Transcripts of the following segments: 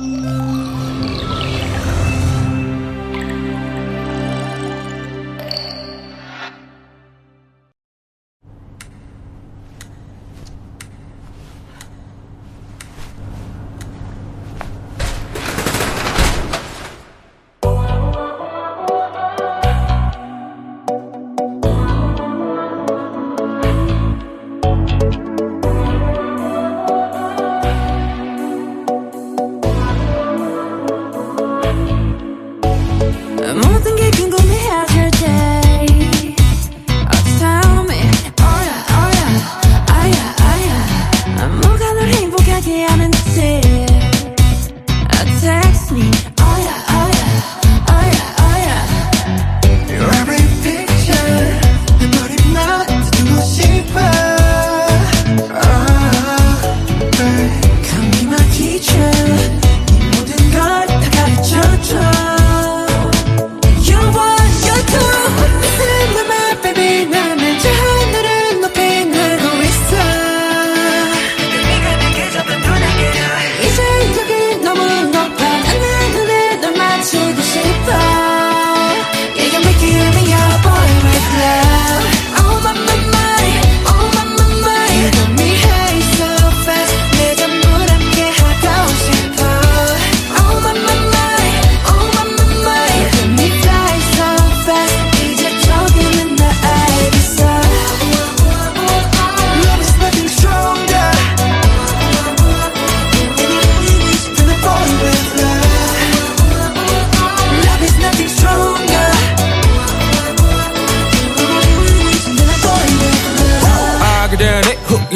Música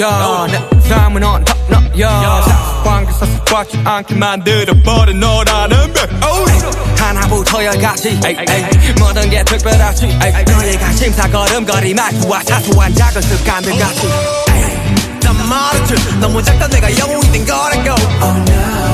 야, 내 삶은 언덕너 야, 사방에서 습관치 않게 만들어버린 너라는 배 하나부터열까지 모든 게 특별하지 너희가 심사걸음거리 말투와 사소한 작은 습관들 같이 난 말했지 너무 작다 내가 영웅이 된 거라고 oh, no.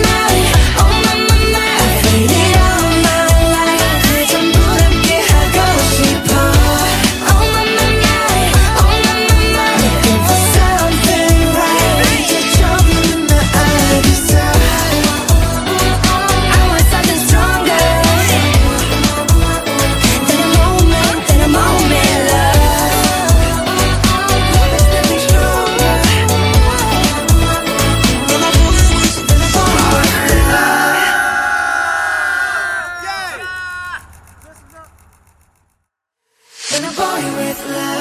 boy with love.